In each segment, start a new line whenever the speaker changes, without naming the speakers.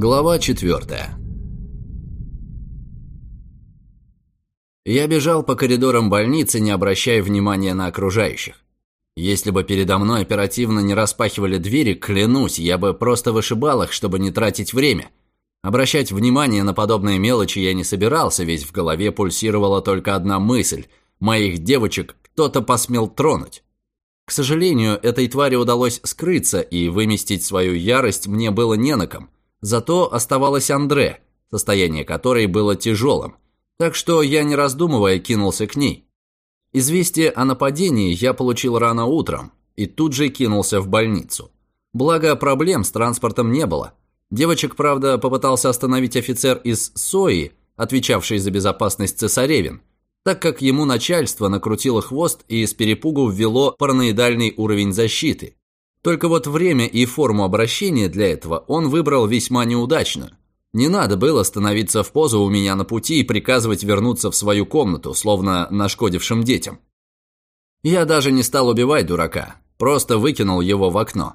Глава четвертая. Я бежал по коридорам больницы, не обращая внимания на окружающих. Если бы передо мной оперативно не распахивали двери, клянусь, я бы просто вышибал их, чтобы не тратить время. Обращать внимание на подобные мелочи я не собирался, ведь в голове пульсировала только одна мысль – моих девочек кто-то посмел тронуть. К сожалению, этой твари удалось скрыться, и выместить свою ярость мне было не на ком. Зато оставалась Андре, состояние которой было тяжелым. Так что я, не раздумывая, кинулся к ней. Известие о нападении я получил рано утром и тут же кинулся в больницу. Благо, проблем с транспортом не было. Девочек, правда, попытался остановить офицер из СОИ, отвечавший за безопасность цесаревин, так как ему начальство накрутило хвост и с перепугу ввело параноидальный уровень защиты. Только вот время и форму обращения для этого он выбрал весьма неудачную. Не надо было становиться в позу у меня на пути и приказывать вернуться в свою комнату, словно нашкодившим детям. Я даже не стал убивать дурака, просто выкинул его в окно.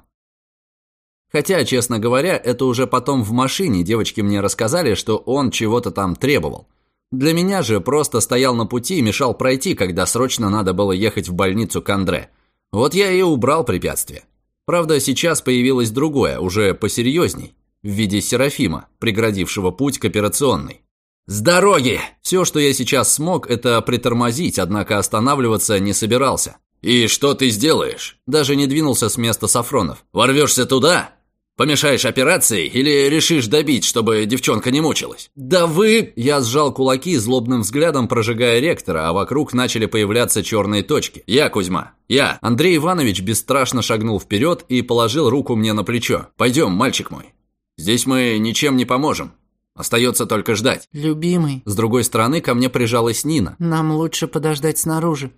Хотя, честно говоря, это уже потом в машине девочки мне рассказали, что он чего-то там требовал. Для меня же просто стоял на пути и мешал пройти, когда срочно надо было ехать в больницу к Андре. Вот я и убрал препятствие. Правда, сейчас появилось другое, уже посерьезней в виде Серафима, преградившего путь к операционной. «С дороги!» Все, что я сейчас смог, это притормозить, однако останавливаться не собирался. «И что ты сделаешь?» Даже не двинулся с места Сафронов. «Ворвешься туда? Помешаешь операции или решишь добить, чтобы девчонка не мучилась?» «Да вы...» Я сжал кулаки, злобным взглядом прожигая ректора, а вокруг начали появляться черные точки. «Я, Кузьма, я». Андрей Иванович бесстрашно шагнул вперед и положил руку мне на плечо. «Пойдем, мальчик мой. Здесь мы ничем не поможем. Остается только ждать.
Любимый.
С другой стороны ко мне прижалась Нина.
Нам лучше подождать снаружи.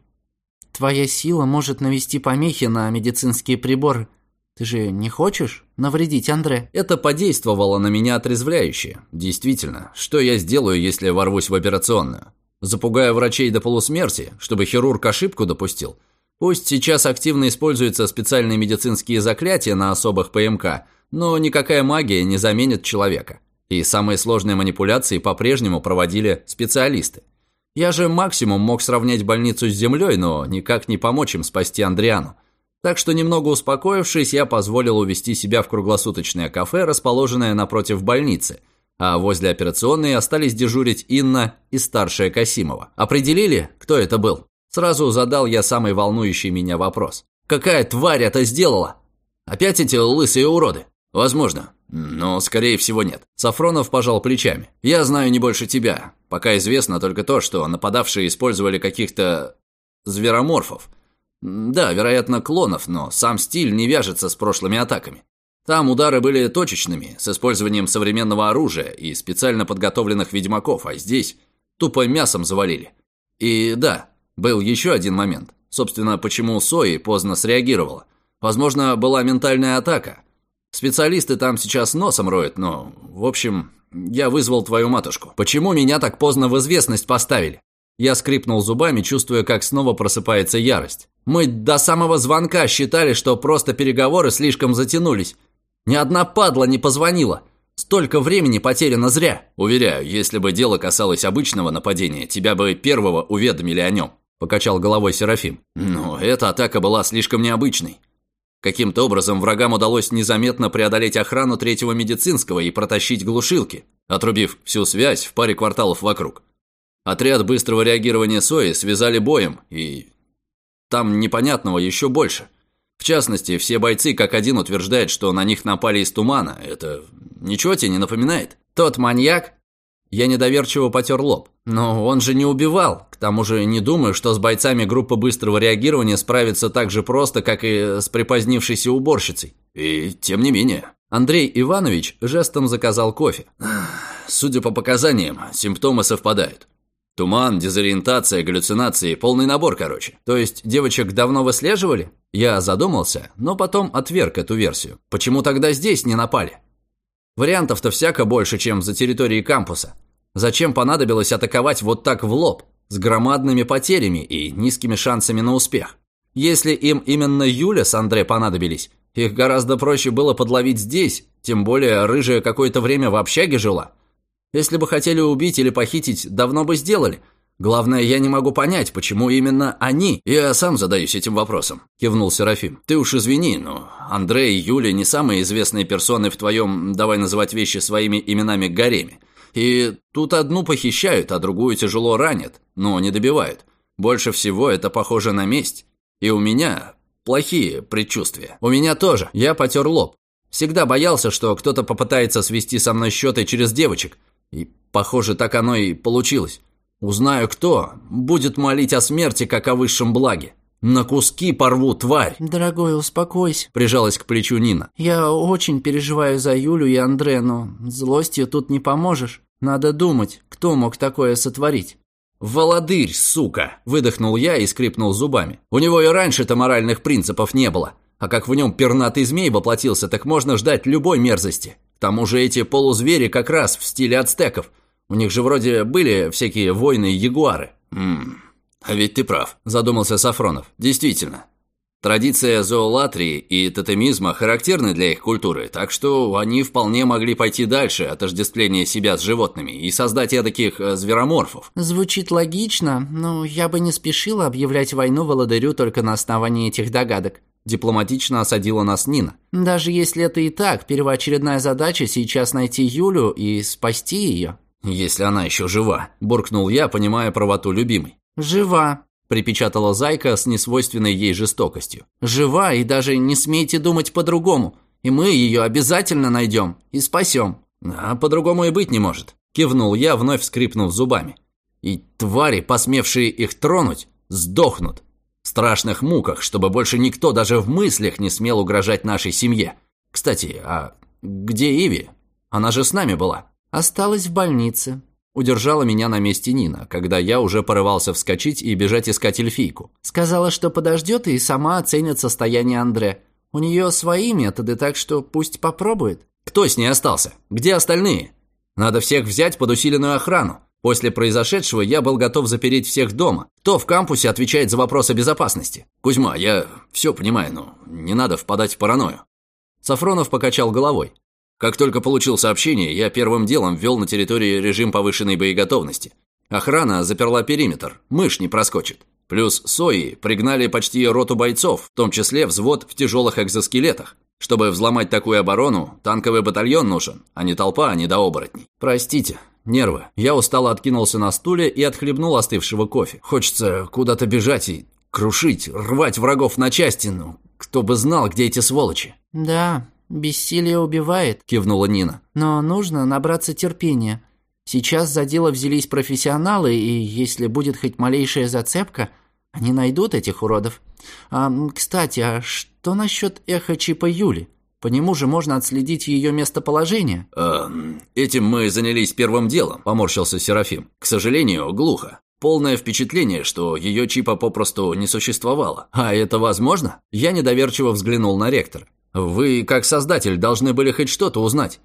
Твоя сила может навести помехи на медицинские приборы. Ты же не хочешь навредить Андре?
Это подействовало на меня отрезвляюще. Действительно, что я сделаю, если ворвусь в операционную? Запугаю врачей до полусмерти, чтобы хирург ошибку допустил? Пусть сейчас активно используются специальные медицинские заклятия на особых ПМК – но никакая магия не заменит человека. И самые сложные манипуляции по-прежнему проводили специалисты. Я же максимум мог сравнять больницу с землей, но никак не помочь им спасти Андриану. Так что немного успокоившись, я позволил увести себя в круглосуточное кафе, расположенное напротив больницы, а возле операционной остались дежурить Инна и старшая Касимова. Определили, кто это был? Сразу задал я самый волнующий меня вопрос. «Какая тварь это сделала? Опять эти лысые уроды?» «Возможно, но, скорее всего, нет». Сафронов пожал плечами. «Я знаю не больше тебя. Пока известно только то, что нападавшие использовали каких-то... звероморфов. Да, вероятно, клонов, но сам стиль не вяжется с прошлыми атаками. Там удары были точечными, с использованием современного оружия и специально подготовленных ведьмаков, а здесь тупо мясом завалили. И да, был еще один момент. Собственно, почему Сои поздно среагировала. Возможно, была ментальная атака, Специалисты там сейчас носом роют, но... В общем, я вызвал твою матушку. Почему меня так поздно в известность поставили?» Я скрипнул зубами, чувствуя, как снова просыпается ярость. «Мы до самого звонка считали, что просто переговоры слишком затянулись. Ни одна падла не позвонила. Столько времени потеряно зря». «Уверяю, если бы дело касалось обычного нападения, тебя бы первого уведомили о нем», – покачал головой Серафим. «Но эта атака была слишком необычной. Каким-то образом врагам удалось незаметно преодолеть охрану третьего медицинского и протащить глушилки, отрубив всю связь в паре кварталов вокруг. Отряд быстрого реагирования СОИ связали боем, и там непонятного еще больше. В частности, все бойцы как один утверждают, что на них напали из тумана. Это ничего тебе не напоминает? Тот маньяк, я недоверчиво потер лоб. Но он же не убивал. К тому же не думаю, что с бойцами группы быстрого реагирования справиться так же просто, как и с припозднившейся уборщицей. И тем не менее. Андрей Иванович жестом заказал кофе. Судя по показаниям, симптомы совпадают. Туман, дезориентация, галлюцинации, полный набор, короче. То есть девочек давно выслеживали? Я задумался, но потом отверг эту версию. Почему тогда здесь не напали? Вариантов-то всяко больше, чем за территорией кампуса. Зачем понадобилось атаковать вот так в лоб, с громадными потерями и низкими шансами на успех? Если им именно Юля с Андре понадобились, их гораздо проще было подловить здесь, Тем более, рыжая какое-то время в общаге жила. Если бы хотели убить или похитить, давно бы сделали. Главное, я не могу понять, почему именно они. Я сам задаюсь этим вопросом, кивнул Серафим. Ты уж извини, но Андрей и Юля не самые известные персоны в твоем, давай называть вещи своими именами, гареме. И тут одну похищают, а другую тяжело ранят, но не добивают. Больше всего это похоже на месть. И у меня плохие предчувствия. У меня тоже. Я потер лоб. Всегда боялся, что кто-то попытается свести со мной счеты через девочек. И, похоже, так оно и получилось. Узнаю кто, будет молить о смерти, как о высшем благе. На куски порву, тварь!»
«Дорогой, успокойся», –
прижалась к плечу Нина.
«Я очень переживаю за Юлю и Андре, но злостью тут не поможешь. Надо думать, кто мог такое сотворить.
«Володырь, сука!» – выдохнул я и скрипнул зубами. «У него и раньше-то моральных принципов не было. А как в нем пернатый змей воплотился, так можно ждать любой мерзости. К тому же эти полузвери как раз в стиле ацтеков. У них же вроде были всякие войны и ягуары». «Ммм, а ведь ты прав», – задумался Сафронов. «Действительно, Традиция зоолатрии и тотемизма характерны для их культуры, так что они вполне могли пойти дальше отождествления себя с животными и создать таких э, звероморфов.
Звучит логично, но я бы не спешила объявлять войну володарю только на основании этих догадок.
Дипломатично осадила нас Нина.
Даже если это и так, первоочередная задача сейчас найти Юлю и спасти ее.
Если она еще жива, буркнул я, понимая правоту любимой.
Жива,
припечатала Зайка с несвойственной ей жестокостью.
«Жива, и даже не смейте думать по-другому. И мы ее обязательно найдем и спасем».
«А по-другому и быть не может», – кивнул я, вновь скрипнув зубами. «И твари, посмевшие их тронуть, сдохнут. В страшных муках, чтобы больше никто даже в мыслях не смел угрожать нашей семье. Кстати, а где Иви? Она же с нами была».
«Осталась в больнице»,
Удержала меня на месте Нина, когда я уже порывался вскочить и бежать искать эльфийку.
Сказала, что подождет и сама оценит состояние Андре. У нее свои методы, так что пусть попробует.
Кто с ней остался? Где остальные? Надо всех взять под усиленную охрану. После произошедшего я был готов запереть всех дома. Кто в кампусе отвечает за вопросы безопасности? Кузьма, я все понимаю, но не надо впадать в паранойю. Сафронов покачал головой. Как только получил сообщение, я первым делом ввел на территории режим повышенной боеготовности. Охрана заперла периметр, мышь не проскочит. Плюс СОИ пригнали почти роту бойцов, в том числе взвод в тяжелых экзоскелетах. Чтобы взломать такую оборону, танковый батальон нужен, а не толпа, а не до оборотней. Простите, нервы. Я устало откинулся на стуле и отхлебнул остывшего кофе. Хочется куда-то бежать и крушить, рвать врагов на части, ну, кто бы знал, где эти сволочи.
Да, «Бессилие убивает», –
кивнула Нина.
«Но нужно набраться терпения. Сейчас за дело взялись профессионалы, и если будет хоть малейшая зацепка, они найдут этих уродов. А, кстати, а что насчет эхо-чипа Юли? По нему же можно отследить ее местоположение».
«Э, «Этим мы занялись первым делом», – поморщился Серафим. «К сожалению, глухо. Полное впечатление, что ее чипа попросту не существовало. А это возможно?» Я недоверчиво взглянул на ректора. Вы, как создатель, должны были хоть что-то узнать.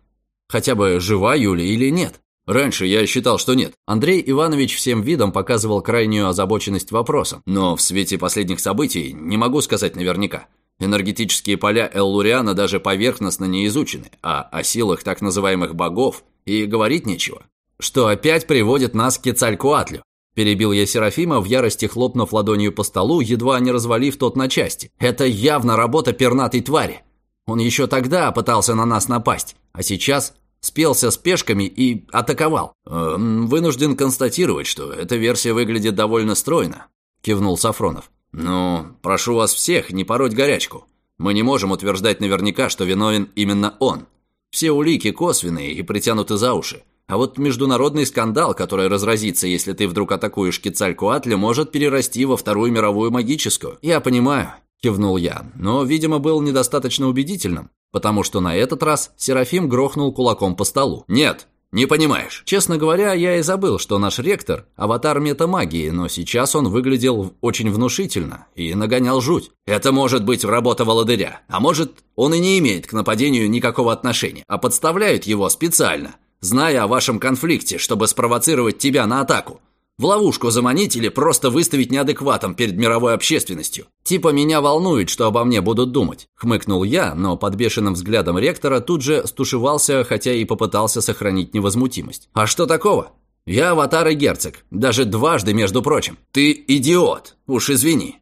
Хотя бы жива Юля или нет. Раньше я считал, что нет. Андрей Иванович всем видом показывал крайнюю озабоченность вопросом. Но в свете последних событий не могу сказать наверняка. Энергетические поля Эллуриана даже поверхностно не изучены, а о силах так называемых богов и говорить нечего. Что опять приводит нас к Кецалькуатлю. Перебил я Серафима, в ярости хлопнув ладонью по столу, едва не развалив тот на части. Это явно работа пернатой твари. Он еще тогда пытался на нас напасть, а сейчас спелся с пешками и атаковал. «Э, «Вынужден констатировать, что эта версия выглядит довольно стройно», – кивнул Сафронов. «Ну, прошу вас всех не пороть горячку. Мы не можем утверждать наверняка, что виновен именно он. Все улики косвенные и притянуты за уши. А вот международный скандал, который разразится, если ты вдруг атакуешь Кецалькуатля, может перерасти во Вторую мировую магическую. Я понимаю, Кивнул я, но, видимо, был недостаточно убедительным, потому что на этот раз Серафим грохнул кулаком по столу. «Нет, не понимаешь. Честно говоря, я и забыл, что наш ректор – аватар метамагии, но сейчас он выглядел очень внушительно и нагонял жуть. Это может быть работа володыря, а может, он и не имеет к нападению никакого отношения, а подставляют его специально, зная о вашем конфликте, чтобы спровоцировать тебя на атаку. В ловушку заманить или просто выставить неадекватом перед мировой общественностью? Типа меня волнует, что обо мне будут думать. Хмыкнул я, но под бешеным взглядом ректора тут же стушевался, хотя и попытался сохранить невозмутимость. А что такого? Я аватар и герцог. Даже дважды, между прочим. Ты идиот. Уж извини.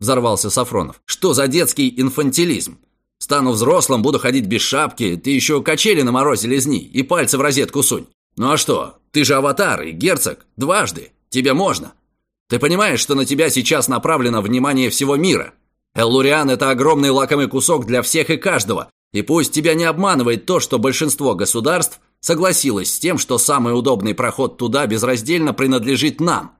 Взорвался Сафронов. Что за детский инфантилизм? Стану взрослым, буду ходить без шапки, ты еще качели на морозе лизни и пальцы в розетку сунь. Ну а что, ты же аватар и герцог, дважды, тебе можно. Ты понимаешь, что на тебя сейчас направлено внимание всего мира? Эллуриан – это огромный лакомый кусок для всех и каждого, и пусть тебя не обманывает то, что большинство государств согласилось с тем, что самый удобный проход туда безраздельно принадлежит нам.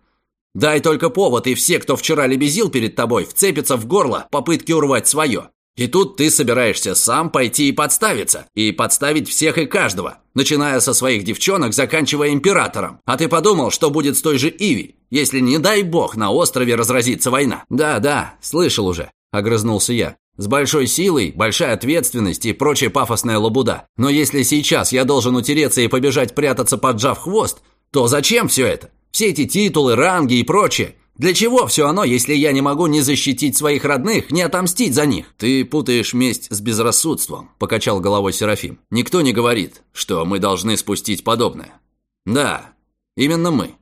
Дай только повод, и все, кто вчера лебезил перед тобой, вцепятся в горло попытки урвать свое. И тут ты собираешься сам пойти и подставиться. И подставить всех и каждого. Начиная со своих девчонок, заканчивая императором. А ты подумал, что будет с той же Иви, если, не дай бог, на острове разразится война? Да, да, слышал уже, огрызнулся я. С большой силой, большая ответственность и прочая пафосная лабуда. Но если сейчас я должен утереться и побежать прятаться, поджав хвост, то зачем все это? Все эти титулы, ранги и прочее. Для чего все оно, если я не могу ни защитить своих родных, ни отомстить за них? Ты путаешь месть с безрассудством, покачал головой Серафим. Никто не говорит, что мы должны спустить подобное. Да, именно мы.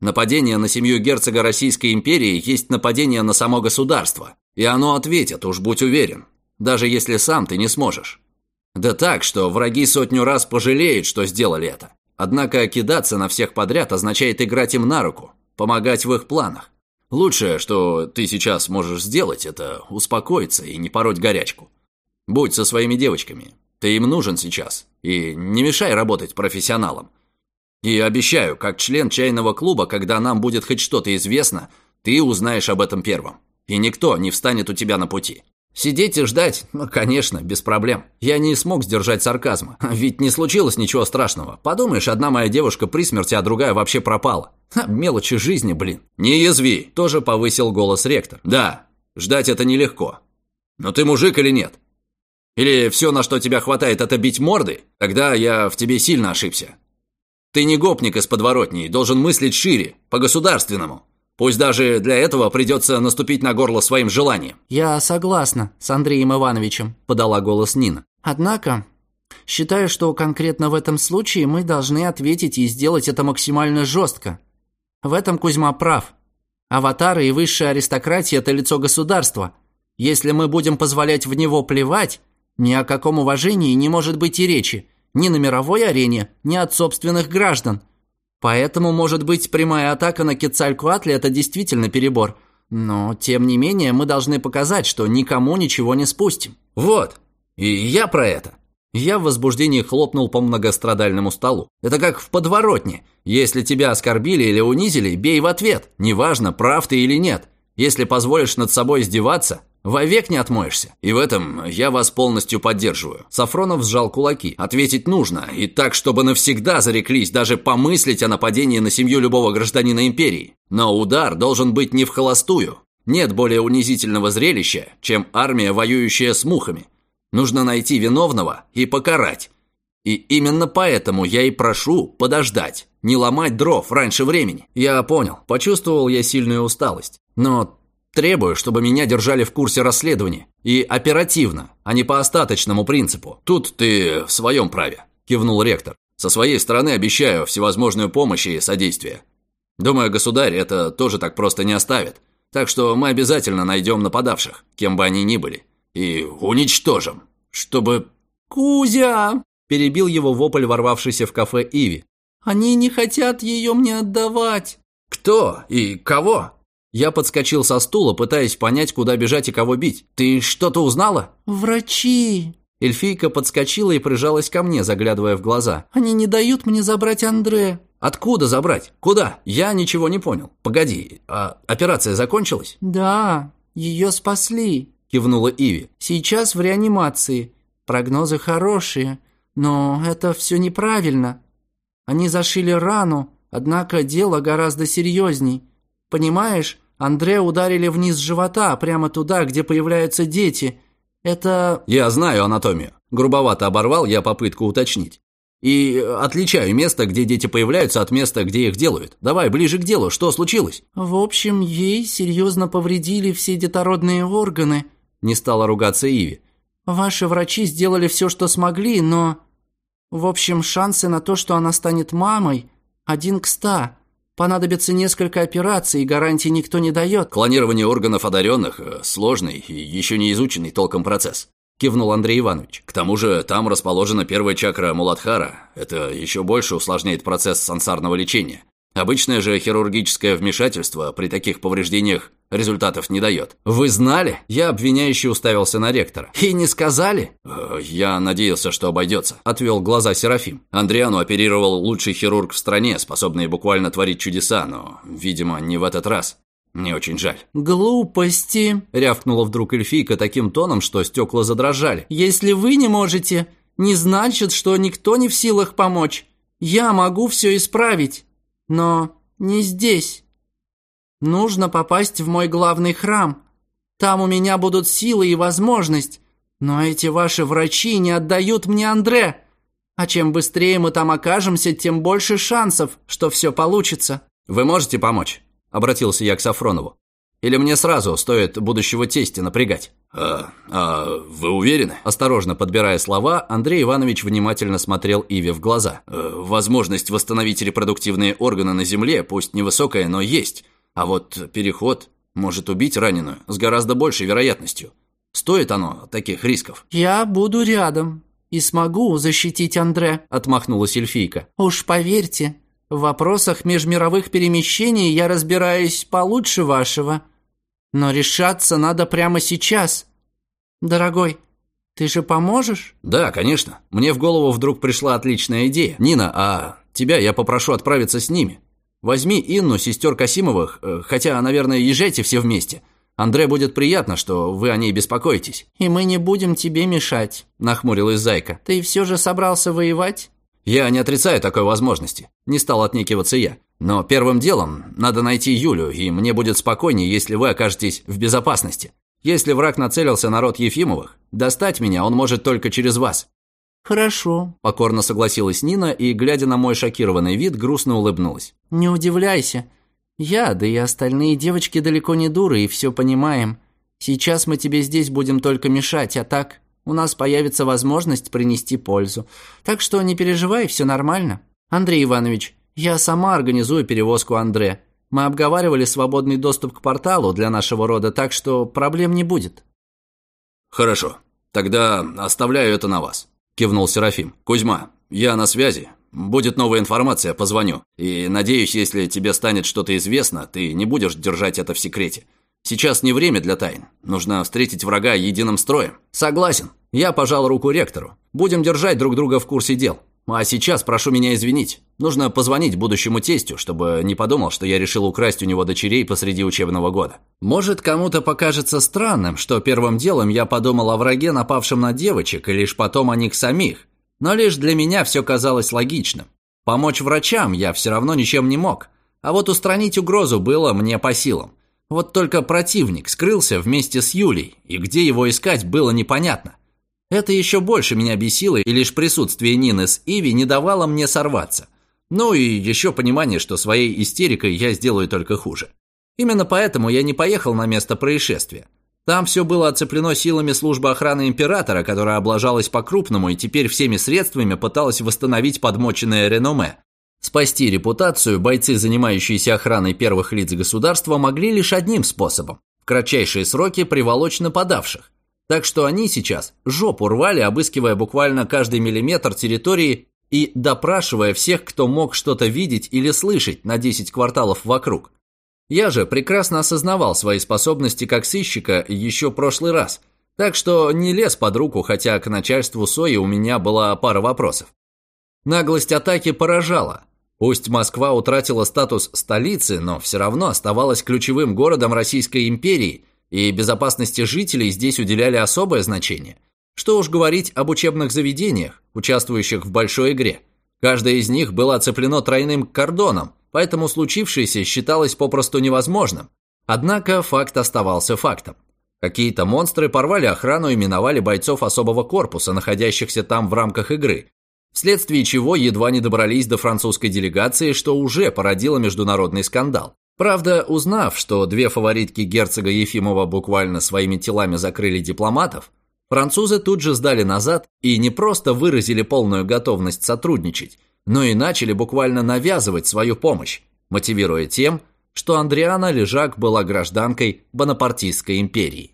Нападение на семью герцога Российской империи есть нападение на само государство. И оно ответит, уж будь уверен. Даже если сам ты не сможешь. Да так, что враги сотню раз пожалеют, что сделали это. Однако кидаться на всех подряд означает играть им на руку, помогать в их планах. Лучшее, что ты сейчас можешь сделать, это успокоиться и не пороть горячку. Будь со своими девочками. Ты им нужен сейчас. И не мешай работать профессионалам. И обещаю, как член чайного клуба, когда нам будет хоть что-то известно, ты узнаешь об этом первым. И никто не встанет у тебя на пути. Сидеть и ждать? Ну, конечно, без проблем. Я не смог сдержать сарказма. Ведь не случилось ничего страшного. Подумаешь, одна моя девушка при смерти, а другая вообще пропала. Ха, мелочи жизни, блин. Не язви, тоже повысил голос ректор. Да, ждать это нелегко. Но ты мужик или нет? Или все, на что тебя хватает, это бить морды? Тогда я в тебе сильно ошибся. Ты не гопник из подворотни, должен мыслить шире, по-государственному. Пусть даже для этого придется наступить на горло своим желанием».
«Я согласна с Андреем Ивановичем», – подала голос Нина. «Однако, считаю, что конкретно в этом случае мы должны ответить и сделать это максимально жестко. В этом Кузьма прав. Аватары и высшая аристократия – это лицо государства. Если мы будем позволять в него плевать, ни о каком уважении не может быть и речи. Ни на мировой арене, ни от собственных граждан – Поэтому, может быть, прямая атака на Кецалькуатли – это действительно перебор. Но, тем не менее, мы должны показать, что никому ничего не спустим.
Вот, и я про это. Я в возбуждении хлопнул по многострадальному столу. Это как в подворотне. Если тебя оскорбили или унизили, бей в ответ. Неважно, прав ты или нет. Если позволишь над собой издеваться, Вовек не отмоешься. И в этом я вас полностью поддерживаю. Сафронов сжал кулаки. Ответить нужно. И так, чтобы навсегда зареклись даже помыслить о нападении на семью любого гражданина империи. Но удар должен быть не в холостую. Нет более унизительного зрелища, чем армия, воюющая с мухами. Нужно найти виновного и покарать. И именно поэтому я и прошу подождать, не ломать дров раньше времени. Я понял, почувствовал я сильную усталость. Но Требую, чтобы меня держали в курсе расследования. И оперативно, а не по остаточному принципу. Тут ты в своем праве», – кивнул ректор. «Со своей стороны обещаю всевозможную помощь и содействие. Думаю, государь это тоже так просто не оставит. Так что мы обязательно найдем нападавших, кем бы они ни были, и уничтожим, чтобы...»
«Кузя!» – перебил его вопль, ворвавшийся в кафе Иви. «Они не хотят ее мне отдавать!»
«Кто и кого?» Я подскочил со стула, пытаясь понять, куда бежать и кого бить. «Ты что-то узнала?»
«Врачи!»
Эльфийка подскочила и прижалась ко мне, заглядывая в глаза.
«Они не дают мне забрать Андре».
«Откуда забрать? Куда? Я ничего не понял. Погоди, а операция закончилась?»
«Да, ее спасли», – кивнула Иви. «Сейчас в реанимации. Прогнозы хорошие, но это все неправильно. Они зашили рану, однако дело гораздо серьезней. Понимаешь, Андре ударили вниз живота, прямо туда, где появляются дети. Это...»
«Я знаю анатомию». Грубовато оборвал я попытку уточнить. И отличаю место, где дети появляются, от места, где их делают. Давай, ближе к делу, что случилось?»
«В общем, ей серьезно повредили все детородные органы», –
не стала ругаться Иви.
«Ваши врачи сделали все, что смогли, но...» «В общем, шансы на то, что она станет мамой, один к ста. Понадобится несколько операций, и гарантии никто не дает».
«Клонирование органов одаренных – сложный и еще не изученный толком процесс. – кивнул Андрей Иванович. «К тому же там расположена первая чакра Муладхара. Это еще больше усложняет процесс сансарного лечения. Обычное же хирургическое вмешательство при таких повреждениях результатов не дает. Вы знали? Я обвиняющий уставился на ректора. И не сказали? «Э, я надеялся, что обойдется. Отвел глаза Серафим. Андриану оперировал лучший хирург в стране, способный буквально творить чудеса, но, видимо, не в этот раз. «Мне очень жаль».
«Глупости!» – рявкнула вдруг эльфийка таким тоном, что стекла задрожали. «Если вы не можете, не значит, что никто не в силах помочь. Я могу все исправить, но не здесь. Нужно попасть в мой главный храм. Там у меня будут силы и возможность, но эти ваши врачи не отдают мне Андре. А чем быстрее мы там окажемся, тем больше шансов, что все получится».
«Вы можете помочь?» Обратился я к Сафронову. Или мне сразу стоит будущего тестя напрягать? «А, а вы уверены?» Осторожно подбирая слова, Андрей Иванович внимательно смотрел Иве в глаза. «Э, «Возможность восстановить репродуктивные органы на Земле, пусть невысокая, но есть. А вот переход может убить раненую с гораздо большей вероятностью. Стоит оно таких рисков?»
«Я буду рядом и смогу защитить Андре», — отмахнулась эльфийка. «Уж поверьте, в вопросах межмировых перемещений я разбираюсь получше вашего. Но решаться надо прямо сейчас. Дорогой, ты же поможешь?
Да, конечно. Мне в голову вдруг пришла отличная идея. Нина, а тебя я попрошу отправиться с ними. Возьми Инну, сестер Касимовых, э, хотя, наверное, езжайте все вместе. Андре будет приятно, что вы о ней беспокоитесь.
И мы не будем тебе мешать, нахмурилась Зайка. Ты все же собрался воевать?
Я не отрицаю такой возможности. Не стал отнекиваться я. Но первым делом надо найти Юлю, и мне будет спокойнее, если вы окажетесь в безопасности. Если враг нацелился на род Ефимовых, достать меня он может только через вас».
«Хорошо», –
покорно согласилась Нина и, глядя на мой шокированный вид, грустно улыбнулась.
«Не удивляйся. Я, да и остальные девочки далеко не дуры и все понимаем. Сейчас мы тебе здесь будем только мешать, а так у нас появится возможность принести пользу. Так что не переживай, все нормально. Андрей Иванович, я сама организую перевозку Андре. Мы обговаривали свободный доступ к порталу для нашего рода, так что проблем не будет».
«Хорошо. Тогда оставляю это на вас», – кивнул Серафим. «Кузьма, я на связи. Будет новая информация, позвоню. И надеюсь, если тебе станет что-то известно, ты не будешь держать это в секрете. Сейчас не время для тайн. Нужно встретить врага единым строем. Согласен. Я пожал руку ректору. Будем держать друг друга в курсе дел. А сейчас прошу меня извинить. Нужно позвонить будущему тестю, чтобы не подумал, что я решил украсть у него дочерей посреди учебного года. Может, кому-то покажется странным, что первым делом я подумал о враге, напавшем на девочек, и лишь потом о них самих. Но лишь для меня все казалось логичным. Помочь врачам я все равно ничем не мог. А вот устранить угрозу было мне по силам. Вот только противник скрылся вместе с Юлей, и где его искать было непонятно. Это еще больше меня бесило, и лишь присутствие Нины с Иви не давало мне сорваться. Ну и еще понимание, что своей истерикой я сделаю только хуже. Именно поэтому я не поехал на место происшествия. Там все было оцеплено силами службы охраны императора, которая облажалась по-крупному и теперь всеми средствами пыталась восстановить подмоченное реноме. Спасти репутацию бойцы, занимающиеся охраной первых лиц государства, могли лишь одним способом – в кратчайшие сроки приволочь нападавших. Так что они сейчас жопу рвали, обыскивая буквально каждый миллиметр территории и допрашивая всех, кто мог что-то видеть или слышать на 10 кварталов вокруг. Я же прекрасно осознавал свои способности как сыщика еще прошлый раз, так что не лез под руку, хотя к начальству СОИ у меня была пара вопросов. Наглость атаки поражала – Пусть Москва утратила статус столицы, но все равно оставалась ключевым городом Российской империи, и безопасности жителей здесь уделяли особое значение. Что уж говорить об учебных заведениях, участвующих в большой игре. Каждое из них было оцеплено тройным кордоном, поэтому случившееся считалось попросту невозможным. Однако факт оставался фактом. Какие-то монстры порвали охрану и миновали бойцов особого корпуса, находящихся там в рамках игры, вследствие чего едва не добрались до французской делегации, что уже породило международный скандал. Правда, узнав, что две фаворитки герцога Ефимова буквально своими телами закрыли дипломатов, французы тут же сдали назад и не просто выразили полную готовность сотрудничать, но и начали буквально навязывать свою помощь, мотивируя тем, что Андриана Лежак была гражданкой Бонапартийской империи.